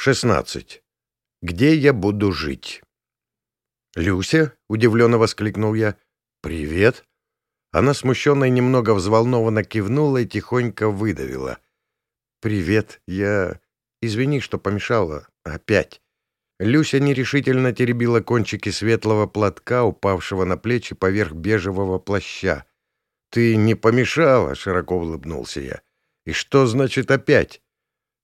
16. Где я буду жить? «Люся?» — удивленно воскликнул я. «Привет!» Она смущенно и немного взволнованно кивнула и тихонько выдавила. «Привет, я... Извини, что помешала. Опять». Люся нерешительно теребила кончики светлого платка, упавшего на плечи поверх бежевого плаща. «Ты не помешала!» — широко улыбнулся я. «И что значит опять?»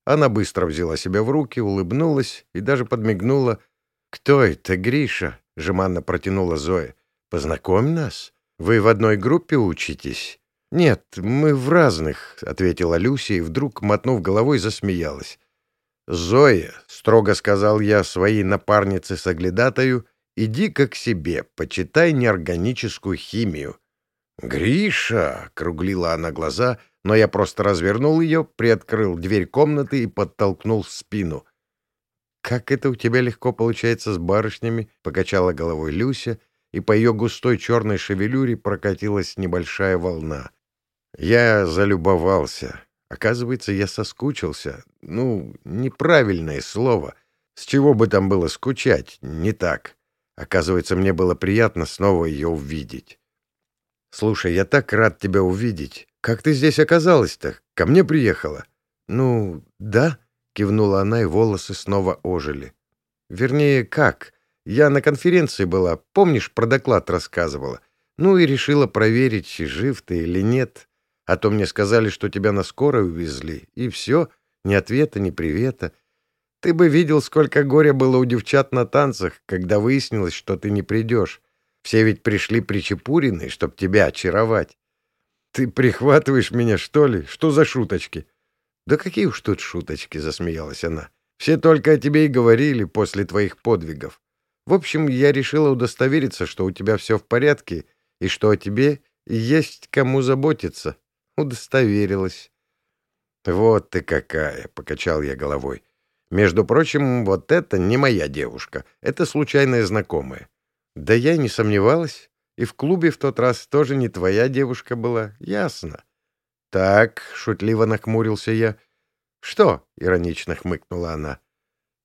Она быстро взяла себя в руки, улыбнулась и даже подмигнула. «Кто это, Гриша?» — жеманно протянула Зоя. «Познакомь нас. Вы в одной группе учитесь?» «Нет, мы в разных», — ответила Люся и вдруг, мотнув головой, засмеялась. «Зоя», — строго сказал я своей напарнице-соглядатаю, — «иди-ка к себе, почитай неорганическую химию». «Гриша!» — круглила она глаза — но я просто развернул ее, приоткрыл дверь комнаты и подтолкнул в спину. «Как это у тебя легко получается с барышнями?» — покачала головой Люся, и по ее густой черной шевелюре прокатилась небольшая волна. Я залюбовался. Оказывается, я соскучился. Ну, неправильное слово. С чего бы там было скучать? Не так. Оказывается, мне было приятно снова ее увидеть. «Слушай, я так рад тебя увидеть. «Как ты здесь оказалась-то? Ко мне приехала?» «Ну, да», — кивнула она, и волосы снова ожили. «Вернее, как? Я на конференции была, помнишь, про доклад рассказывала? Ну и решила проверить, жив ты или нет. А то мне сказали, что тебя на скорой увезли, и все, ни ответа, ни привета. Ты бы видел, сколько горя было у девчат на танцах, когда выяснилось, что ты не придешь. Все ведь пришли причепурены, чтоб тебя очаровать. «Ты прихватываешь меня, что ли? Что за шуточки?» «Да какие уж тут шуточки!» — засмеялась она. «Все только о тебе и говорили после твоих подвигов. В общем, я решила удостовериться, что у тебя все в порядке и что о тебе есть кому заботиться. Удостоверилась». «Вот ты какая!» — покачал я головой. «Между прочим, вот это не моя девушка. Это случайная знакомая». «Да я не сомневалась. И в клубе в тот раз тоже не твоя девушка была, ясно. Так, шутливо нахмурился я. Что? иронично хмыкнула она.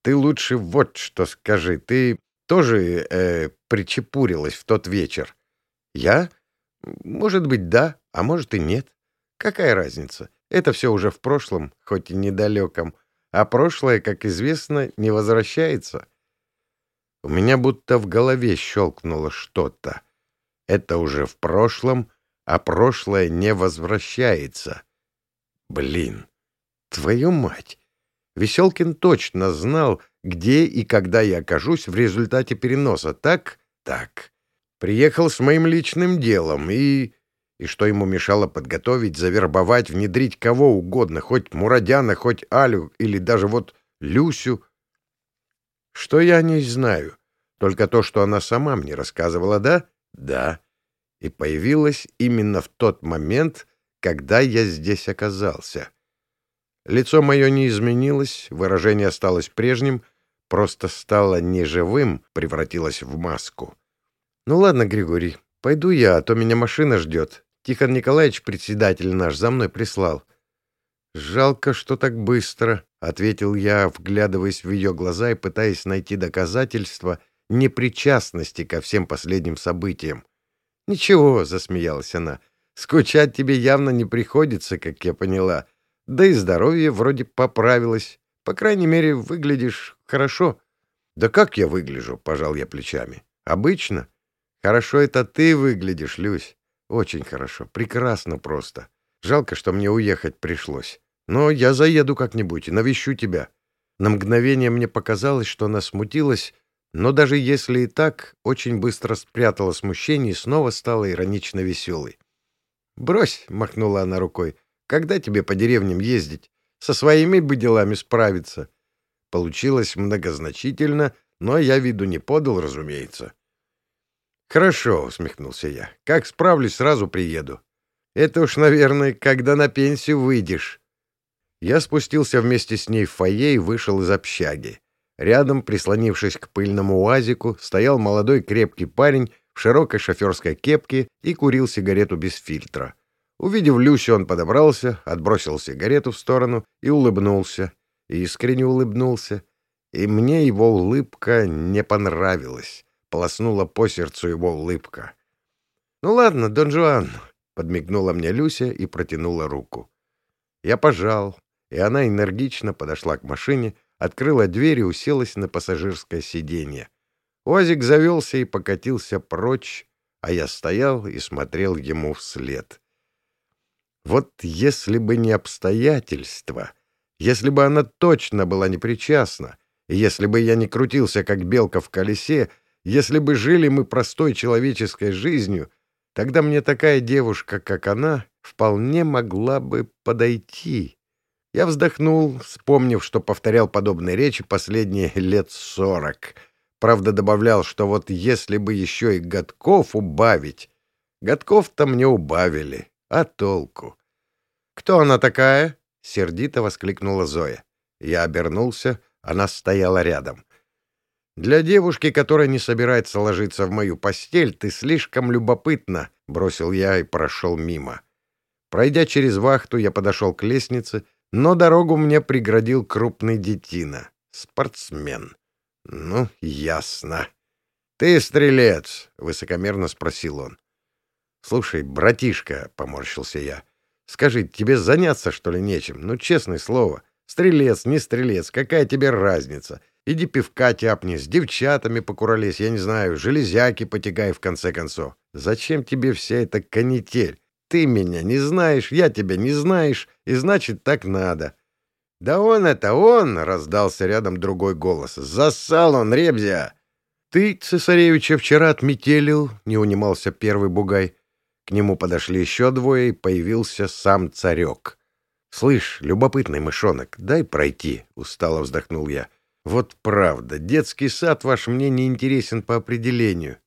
Ты лучше вот что скажи. Ты тоже э, причепурилась в тот вечер? Я? Может быть, да, а может и нет. Какая разница? Это все уже в прошлом, хоть и недалеком. А прошлое, как известно, не возвращается. У меня будто в голове щелкнуло что-то. Это уже в прошлом, а прошлое не возвращается. Блин, твою мать! Веселкин точно знал, где и когда я окажусь в результате переноса. Так? Так. Приехал с моим личным делом и... И что ему мешало подготовить, завербовать, внедрить кого угодно, хоть Мурадяна, хоть Алю или даже вот Люсю? Что я не знаю? Только то, что она сама мне рассказывала, да? Да. И появилась именно в тот момент, когда я здесь оказался. Лицо мое не изменилось, выражение осталось прежним, просто стало неживым, превратилось в маску. «Ну ладно, Григорий, пойду я, а то меня машина ждет. Тихон Николаевич, председатель наш, за мной прислал». «Жалко, что так быстро», — ответил я, вглядываясь в ее глаза и пытаясь найти доказательства непричастности ко всем последним событиям. «Ничего», — засмеялась она, — «скучать тебе явно не приходится, как я поняла. Да и здоровье вроде поправилось. По крайней мере, выглядишь хорошо». «Да как я выгляжу?» — пожал я плечами. «Обычно. Хорошо это ты выглядишь, Люсь. Очень хорошо. Прекрасно просто. Жалко, что мне уехать пришлось. Но я заеду как-нибудь и навещу тебя». На мгновение мне показалось, что она смутилась, но даже если и так, очень быстро спрятала смущение и снова стала иронично веселой. «Брось», — махнула она рукой, — «когда тебе по деревням ездить? Со своими бы делами справиться». Получилось многозначительно, но я виду не подал, разумеется. «Хорошо», — усмехнулся я. «Как справлюсь, сразу приеду. Это уж, наверное, когда на пенсию выйдешь». Я спустился вместе с ней в фойе и вышел из общаги. Рядом, прислонившись к пыльному уазику, стоял молодой крепкий парень в широкой шоферской кепке и курил сигарету без фильтра. Увидев Люсю, он подобрался, отбросил сигарету в сторону и улыбнулся. Искренне улыбнулся. И мне его улыбка не понравилась. Полоснула по сердцу его улыбка. «Ну ладно, Дон Жуан», — подмигнула мне Люся и протянула руку. Я пожал, и она энергично подошла к машине, открыла дверь и уселась на пассажирское сиденье. Озик завелся и покатился прочь, а я стоял и смотрел ему вслед. Вот если бы не обстоятельства, если бы она точно была непричастна, и если бы я не крутился, как белка в колесе, если бы жили мы простой человеческой жизнью, тогда мне такая девушка, как она, вполне могла бы подойти. Я вздохнул, вспомнив, что повторял подобные речи последние лет сорок. Правда, добавлял, что вот если бы еще и годков убавить... Годков-то мне убавили. А толку? «Кто она такая?» — сердито воскликнула Зоя. Я обернулся, она стояла рядом. «Для девушки, которая не собирается ложиться в мою постель, ты слишком любопытна», — бросил я и прошел мимо. Пройдя через вахту, я подошел к лестнице, но дорогу мне преградил крупный детина. Спортсмен. Ну, ясно. «Ты стрелец?» — высокомерно спросил он. «Слушай, братишка», — поморщился я, — «скажи, тебе заняться, что ли, нечем? Ну, честное слово. Стрелец, не стрелец, какая тебе разница? Иди пивка тяпни, с девчатами покурались, я не знаю, железяки потягай в конце концов. Зачем тебе вся эта канитель? Ты меня не знаешь, я тебя не знаешь, и значит, так надо. — Да он это он! — раздался рядом другой голос. — Зассал он, Ребзя! — Ты, цесаревича, вчера отметелил, — не унимался первый бугай. К нему подошли еще двое, и появился сам царек. — Слышь, любопытный мышонок, дай пройти, — устало вздохнул я. — Вот правда, детский сад ваш мне не интересен по определению.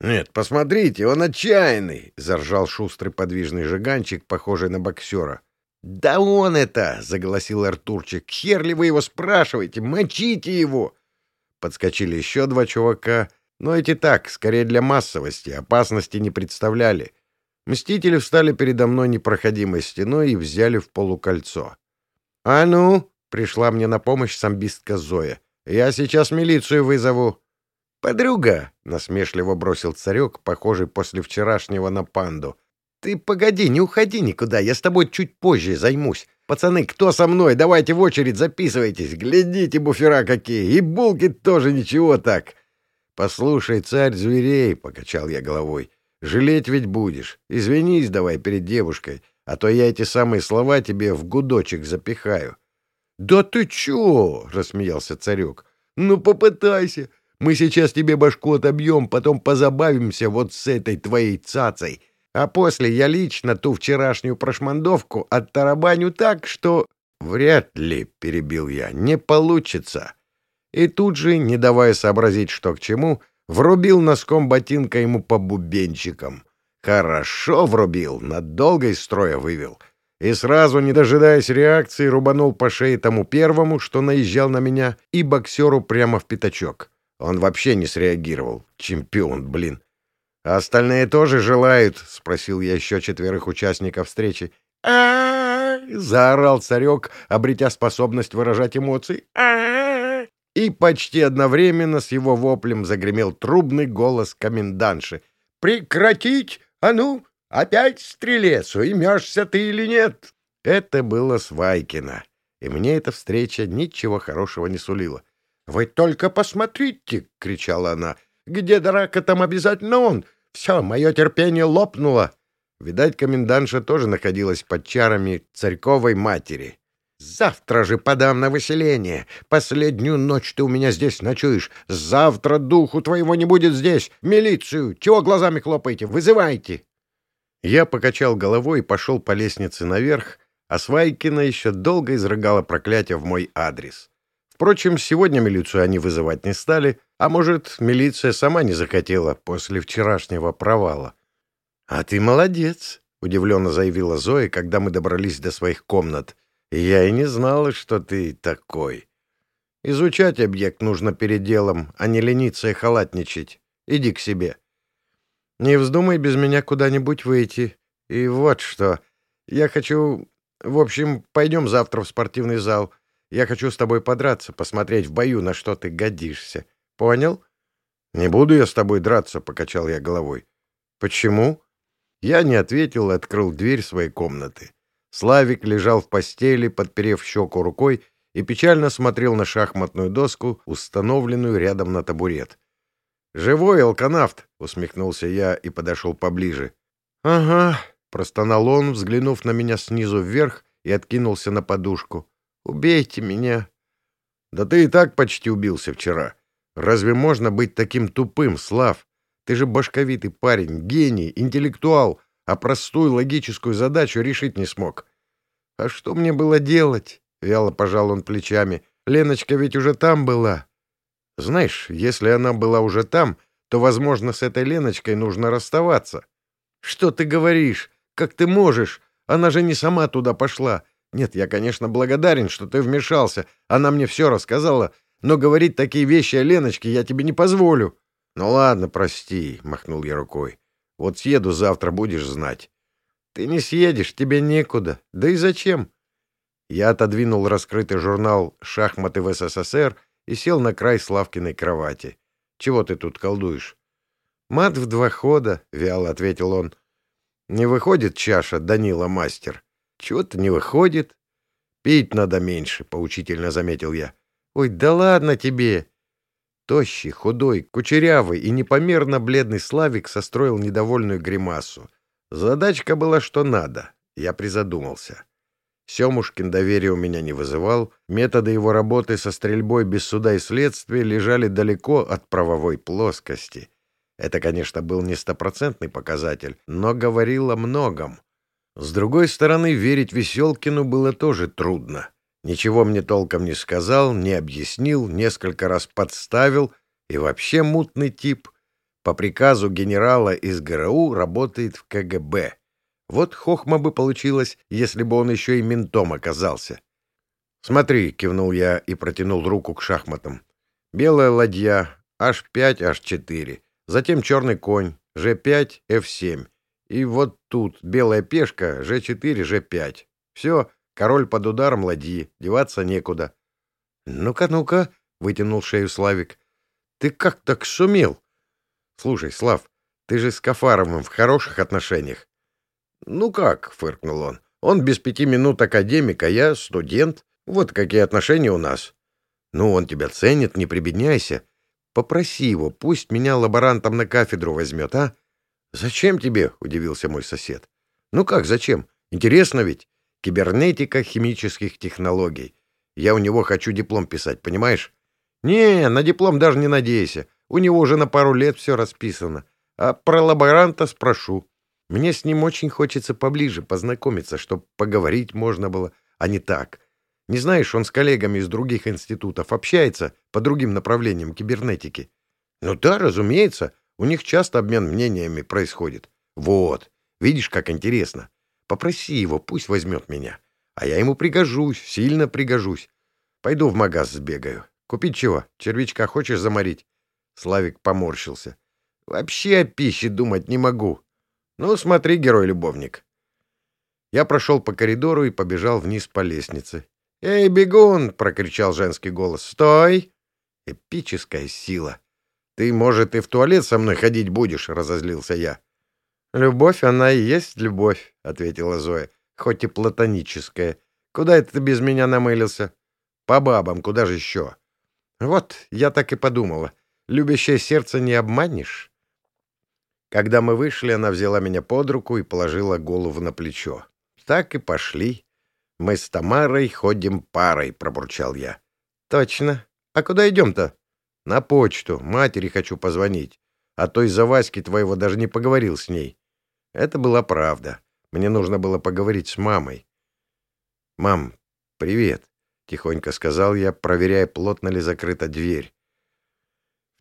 «Нет, посмотрите, он отчаянный!» — заржал шустрый подвижный жиганчик, похожий на боксера. «Да он это!» — заголосил Артурчик. «Хер ли вы его спрашиваете? Мочите его!» Подскочили еще два чувака, но эти так, скорее для массовости, опасности не представляли. Мстители встали передо мной непроходимой стеной и взяли в полукольцо. «А ну!» — пришла мне на помощь самбистка Зоя. «Я сейчас милицию вызову!» «Подруга!» — насмешливо бросил царек, похожий после вчерашнего на панду. «Ты погоди, не уходи никуда, я с тобой чуть позже займусь. Пацаны, кто со мной? Давайте в очередь записывайтесь. Глядите, буфера какие! И булки тоже ничего так!» «Послушай, царь зверей!» — покачал я головой. «Жалеть ведь будешь. Извинись давай перед девушкой, а то я эти самые слова тебе в гудочек запихаю». «Да ты чё?» — рассмеялся царек. «Ну попытайся. Мы сейчас тебе башку отобьем, потом позабавимся вот с этой твоей цацей. А после я лично ту вчерашнюю прошмандовку оттарабаню так, что... Вряд ли, — перебил я, — не получится. И тут же, не давая сообразить, что к чему, врубил носком ботинка ему по бубенчикам. Хорошо врубил, надолго из строя вывел. И сразу, не дожидаясь реакции, рубанул по шее тому первому, что наезжал на меня, и боксеру прямо в пятачок. Он вообще не среагировал. Чемпион, блин. «А остальные тоже желают?» — спросил я еще четверых участников встречи. а заорал царек, обретя способность выражать эмоции. а И почти одновременно с его воплем загремел трубный голос комендантши. «Прекратить! А ну, опять стрелец, уймешься ты или нет?» Это было Свайкина, и мне эта встреча ничего хорошего не сулила. «Вы только посмотрите!» — кричала она. «Где драка, там обязательно он! Все, мое терпение лопнуло!» Видать, комендантша тоже находилась под чарами царьковой матери. «Завтра же подам на выселение. Последнюю ночь ты у меня здесь ночуешь. Завтра духу твоего не будет здесь. Милицию! Чего глазами хлопаете? Вызывайте!» Я покачал головой и пошел по лестнице наверх, а Свайкина еще долго изрыгала проклятие в мой адрес. Впрочем, сегодня милицию они вызывать не стали, а может, милиция сама не захотела после вчерашнего провала. — А ты молодец, — удивленно заявила Зоя, когда мы добрались до своих комнат. — Я и не знала, что ты такой. Изучать объект нужно перед делом, а не лениться и халатничать. Иди к себе. Не вздумай без меня куда-нибудь выйти. И вот что. Я хочу... В общем, пойдем завтра в спортивный зал. Я хочу с тобой подраться, посмотреть в бою, на что ты годишься. Понял? Не буду я с тобой драться, покачал я головой. Почему? Я не ответил и открыл дверь своей комнаты. Славик лежал в постели, подперев щеку рукой, и печально смотрел на шахматную доску, установленную рядом на табурет. «Живой алканавт!» — усмехнулся я и подошел поближе. «Ага», — простонал он, взглянув на меня снизу вверх и откинулся на подушку. «Убейте меня!» «Да ты и так почти убился вчера. Разве можно быть таким тупым, Слав? Ты же башковитый парень, гений, интеллектуал, а простую логическую задачу решить не смог». «А что мне было делать?» — вяло пожал он плечами. «Леночка ведь уже там была». «Знаешь, если она была уже там, то, возможно, с этой Леночкой нужно расставаться». «Что ты говоришь? Как ты можешь? Она же не сама туда пошла. Нет, я, конечно, благодарен, что ты вмешался. Она мне все рассказала. Но говорить такие вещи о Леночке я тебе не позволю. — Ну ладно, прости, — махнул я рукой. — Вот съеду завтра, будешь знать. — Ты не съедешь, тебе некуда. Да и зачем? Я отодвинул раскрытый журнал «Шахматы в СССР» и сел на край Славкиной кровати. — Чего ты тут колдуешь? — Мат в два хода, — вяло ответил он. — Не выходит чаша, Данила мастер. Чего-то не выходит. Пить надо меньше, поучительно заметил я. Ой, да ладно тебе. Тощий, худой, кучерявый и непомерно бледный Славик состроил недовольную гримасу. Задачка была что надо. Я призадумался. Семушкин доверия у меня не вызывал, методы его работы со стрельбой без суда и следствия лежали далеко от правовой плоскости. Это, конечно, был не стопроцентный показатель, но говорил о многом. С другой стороны, верить Веселкину было тоже трудно. Ничего мне толком не сказал, не объяснил, несколько раз подставил, и вообще мутный тип. По приказу генерала из ГРУ работает в КГБ. Вот хохма бы получилось, если бы он еще и ментом оказался. «Смотри», — кивнул я и протянул руку к шахматам. «Белая ладья, H5, H4, затем черный конь, G5, F7, и вот тут белая пешка, G4, G5. Все, король под ударом ладьи, деваться некуда. «Ну-ка, ну-ка», — вытянул шею Славик. «Ты как так сумел?» «Слушай, Слав, ты же с Кафаровым в хороших отношениях». «Ну как?» — фыркнул он. «Он без пяти минут академик, а я студент. Вот какие отношения у нас». «Ну, он тебя ценит, не прибедняйся. Попроси его, пусть меня лаборантом на кафедру возьмет, а? «Зачем тебе?» — удивился мой сосед. «Ну как зачем? Интересно ведь. Кибернетика химических технологий. Я у него хочу диплом писать, понимаешь?» «Не, на диплом даже не надейся. У него уже на пару лет все расписано. А про лаборанта спрошу. Мне с ним очень хочется поближе познакомиться, чтобы поговорить можно было, а не так. Не знаешь, он с коллегами из других институтов общается по другим направлениям кибернетики?» «Ну да, разумеется. У них часто обмен мнениями происходит. Вот, видишь, как интересно. Попроси его, пусть возьмет меня. А я ему пригожусь, сильно пригожусь. Пойду в магаз сбегаю. Купить чего? Червячка хочешь заморить?» Славик поморщился. «Вообще о пище думать не могу. Ну, смотри, герой-любовник». Я прошел по коридору и побежал вниз по лестнице. «Эй, бегун!» — прокричал женский голос. «Стой!» Эпическая сила. «Ты, может, и в туалет со мной ходить будешь?» — разозлился я. «Любовь, она и есть любовь», — ответила Зоя, хоть и платоническая. «Куда это ты без меня намылился?» «По бабам, куда же еще?» «Вот, я так и подумала. Любящее сердце не обманешь». Когда мы вышли, она взяла меня под руку и положила голову на плечо. «Так и пошли. Мы с Тамарой ходим парой», — пробурчал я. «Точно. А куда идем-то?» На почту. Матери хочу позвонить. А то из-за Васьки твоего даже не поговорил с ней. Это была правда. Мне нужно было поговорить с мамой. «Мам, привет», — тихонько сказал я, проверяя, плотно ли закрыта дверь.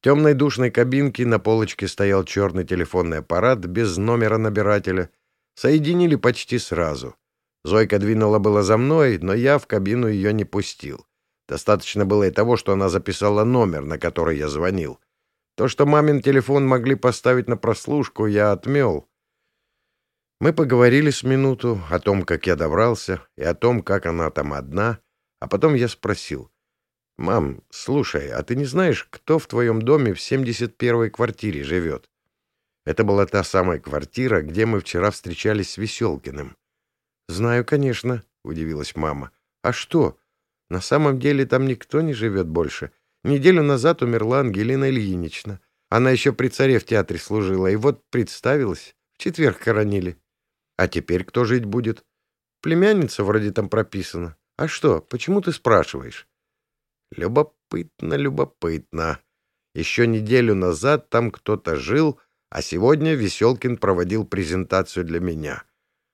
Темной душной кабинке на полочке стоял черный телефонный аппарат без номера набирателя. Соединили почти сразу. Зойка двинула было за мной, но я в кабину ее не пустил. Достаточно было и того, что она записала номер, на который я звонил. То, что мамин телефон могли поставить на прослушку, я отмел. Мы поговорили с минуту о том, как я добрался, и о том, как она там одна, А потом я спросил. «Мам, слушай, а ты не знаешь, кто в твоем доме в 71-й квартире живет?» Это была та самая квартира, где мы вчера встречались с Веселкиным. «Знаю, конечно», — удивилась мама. «А что? На самом деле там никто не живет больше. Неделю назад умерла Ангелина Ильинична. Она еще при царе в театре служила, и вот представилась. В четверг хоронили. А теперь кто жить будет? Племянница вроде там прописана. А что, почему ты спрашиваешь? Любопытно, любопытно. Еще неделю назад там кто-то жил, а сегодня Веселкин проводил презентацию для меня.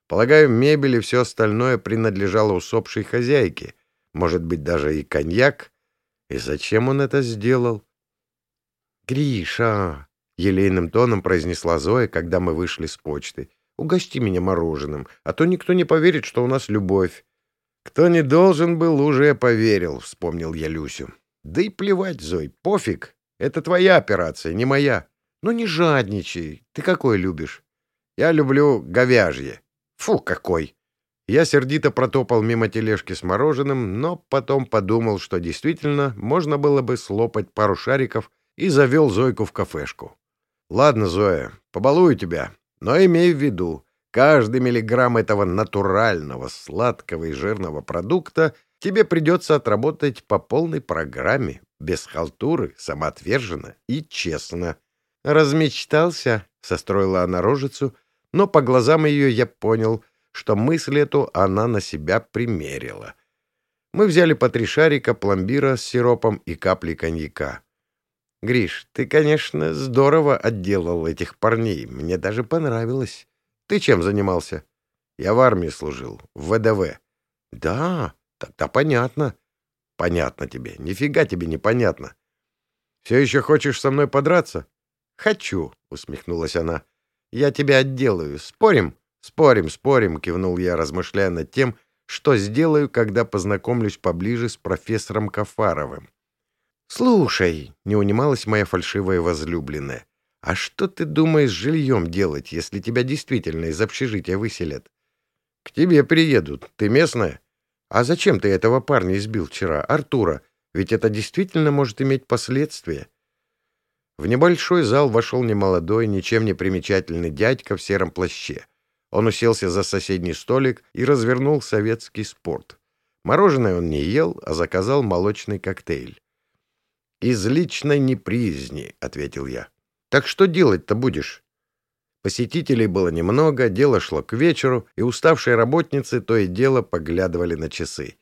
Полагаю, мебель и все остальное принадлежало усопшей хозяйке. Может быть, даже и коньяк. И зачем он это сделал? «Гриша!» — елейным тоном произнесла Зоя, когда мы вышли с почты. «Угости меня мороженым, а то никто не поверит, что у нас любовь». «Кто не должен был, уже поверил», — вспомнил я Люсю. «Да и плевать, Зой, пофиг. Это твоя операция, не моя. Ну не жадничай. Ты какой любишь?» «Я люблю говяжье». «Фу, какой!» Я сердито протопал мимо тележки с мороженым, но потом подумал, что действительно можно было бы слопать пару шариков и завел Зойку в кафешку. «Ладно, Зоя, побалую тебя, но имей в виду, каждый миллиграмм этого натурального, сладкого и жирного продукта тебе придется отработать по полной программе, без халтуры, самоотверженно и честно». «Размечтался?» — состроила она рожицу, но по глазам ее я понял, что мысль эту она на себя примерила. Мы взяли по три шарика пломбира с сиропом и капли коньяка. Гриш, ты, конечно, здорово отделал этих парней. Мне даже понравилось. Ты чем занимался? Я в армии служил, в ВДВ. Да, тогда понятно. Понятно тебе. Нифига тебе не понятно. Все еще хочешь со мной подраться? Хочу, усмехнулась она. Я тебя отделаю. Спорим? Спорим, спорим, кивнул я, размышляя над тем, что сделаю, когда познакомлюсь поближе с профессором Кафаровым. «Слушай», — не унималась моя фальшивая возлюбленная, «а что ты думаешь с жильем делать, если тебя действительно из общежития выселят?» «К тебе приедут. Ты местная?» «А зачем ты этого парня избил вчера, Артура? Ведь это действительно может иметь последствия». В небольшой зал вошел немолодой, ничем не примечательный дядька в сером плаще. Он уселся за соседний столик и развернул советский спорт. Мороженое он не ел, а заказал молочный коктейль. «Из личной неприязни», — ответил я. «Так что делать-то будешь?» Посетителей было немного, дело шло к вечеру, и уставшие работницы то и дело поглядывали на часы.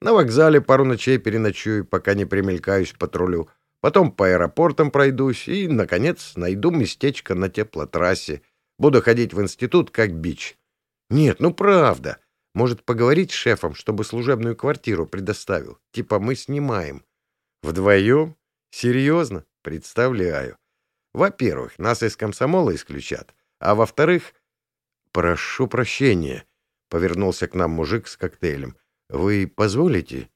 На вокзале пару ночей переночую, пока не примелькаюсь патрулю. Потом по аэропортам пройдусь и, наконец, найду местечко на теплотрассе. Буду ходить в институт как бич. Нет, ну правда. Может, поговорить с шефом, чтобы служебную квартиру предоставил? Типа мы снимаем. Вдвоем? Серьезно? Представляю. Во-первых, нас из комсомола исключат, а во-вторых... Прошу прощения, — повернулся к нам мужик с коктейлем. Вы позволите?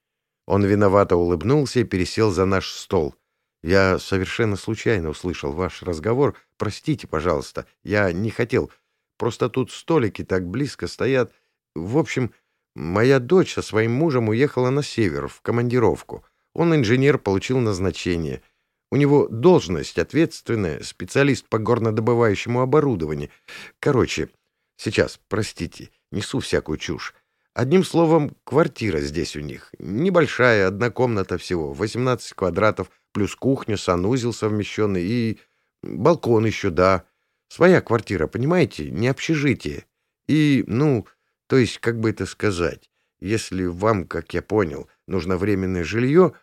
Он виновато улыбнулся и пересел за наш стол. Я совершенно случайно услышал ваш разговор. Простите, пожалуйста, я не хотел. Просто тут столики так близко стоят. В общем, моя дочь со своим мужем уехала на север, в командировку. Он инженер, получил назначение. У него должность ответственная, специалист по горнодобывающему оборудованию. Короче, сейчас, простите, несу всякую чушь. Одним словом, квартира здесь у них. Небольшая, одна комната всего, 18 квадратов, плюс кухня, санузел совмещенный и... балкон еще, да. Своя квартира, понимаете, не общежитие. И, ну, то есть, как бы это сказать, если вам, как я понял, нужно временное жилье,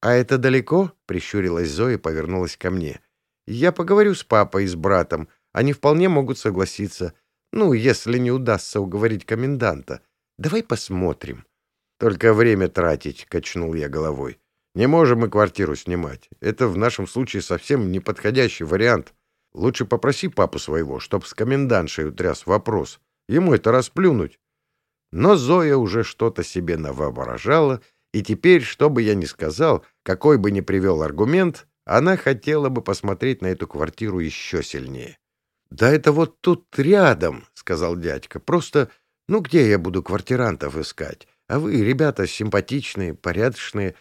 «А это далеко?» — прищурилась Зоя и повернулась ко мне. «Я поговорю с папой и с братом. Они вполне могут согласиться. Ну, если не удастся уговорить коменданта. Давай посмотрим». «Только время тратить», — качнул я головой. «Не можем мы квартиру снимать. Это в нашем случае совсем неподходящий вариант. Лучше попроси папу своего, чтоб с комендантшей утряс вопрос. Ему это расплюнуть». Но Зоя уже что-то себе навоображала — и теперь, что бы я ни сказал, какой бы ни привел аргумент, она хотела бы посмотреть на эту квартиру еще сильнее. — Да это вот тут рядом, — сказал дядька. — Просто, ну где я буду квартирантов искать? А вы, ребята, симпатичные, порядочные.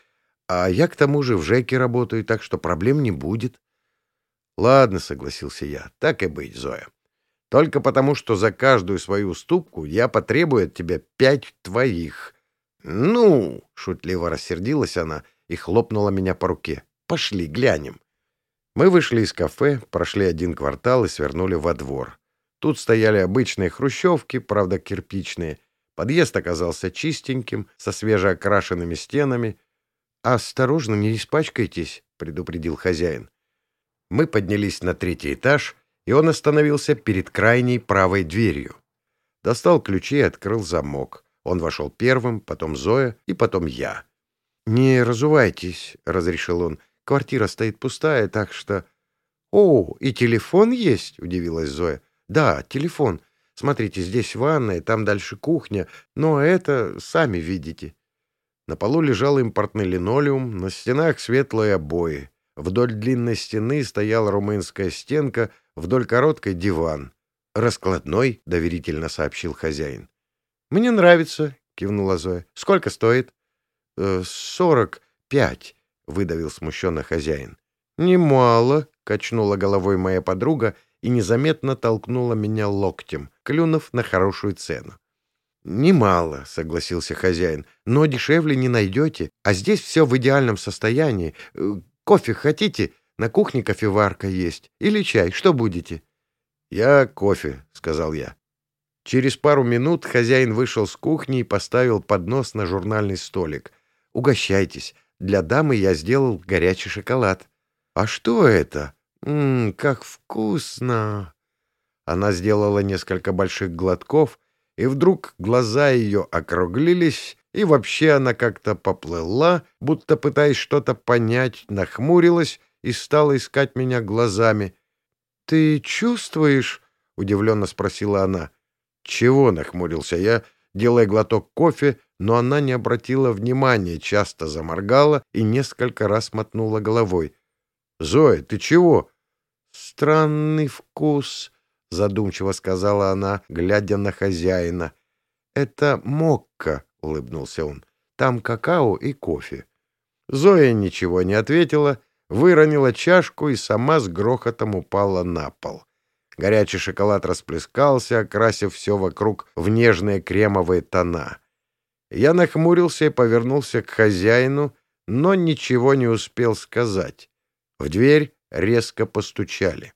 А я, к тому же, в ЖЭКе работаю, так что проблем не будет. — Ладно, — согласился я, — так и быть, Зоя. Только потому, что за каждую свою уступку я потребую от тебя пять твоих. — Ну, — шутливо рассердилась она и хлопнула меня по руке. — Пошли, глянем. Мы вышли из кафе, прошли один квартал и свернули во двор. Тут стояли обычные хрущевки, правда, кирпичные. Подъезд оказался чистеньким, со свежеокрашенными стенами. «Осторожно, не испачкайтесь», — предупредил хозяин. Мы поднялись на третий этаж, и он остановился перед крайней правой дверью. Достал ключи и открыл замок. Он вошел первым, потом Зоя и потом я. «Не разувайтесь», — разрешил он. «Квартира стоит пустая, так что...» «О, и телефон есть?» — удивилась Зоя. «Да, телефон. Смотрите, здесь ванная, там дальше кухня, но это сами видите». На полу лежал импортный линолеум, на стенах светлые обои. Вдоль длинной стены стояла румынская стенка, вдоль короткой — диван. «Раскладной», — доверительно сообщил хозяин. «Мне нравится», — кивнула Зоя. «Сколько стоит?» «Э, «Сорок пять», — выдавил смущенно хозяин. «Немало», — качнула головой моя подруга и незаметно толкнула меня локтем, клюнув на хорошую цену. «Немало», — согласился хозяин, — «но дешевле не найдете, а здесь все в идеальном состоянии. Э, кофе хотите? На кухне кофеварка есть. Или чай, что будете?» «Я кофе», — сказал я. Через пару минут хозяин вышел с кухни и поставил поднос на журнальный столик. «Угощайтесь. Для дамы я сделал горячий шоколад». «А что это? Ммм, как вкусно!» Она сделала несколько больших глотков, и вдруг глаза ее округлились, и вообще она как-то поплыла, будто пытаясь что-то понять, нахмурилась и стала искать меня глазами. «Ты чувствуешь?» — удивленно спросила она. «Чего?» — нахмурился я, делая глоток кофе, но она не обратила внимания, часто заморгала и несколько раз мотнула головой. «Зоя, ты чего?» «Странный вкус», — задумчиво сказала она, глядя на хозяина. «Это мокка», — улыбнулся он. «Там какао и кофе». Зоя ничего не ответила, выронила чашку и сама с грохотом упала на пол. Горячий шоколад расплескался, окрасив все вокруг в нежные кремовые тона. Я нахмурился и повернулся к хозяину, но ничего не успел сказать. В дверь резко постучали.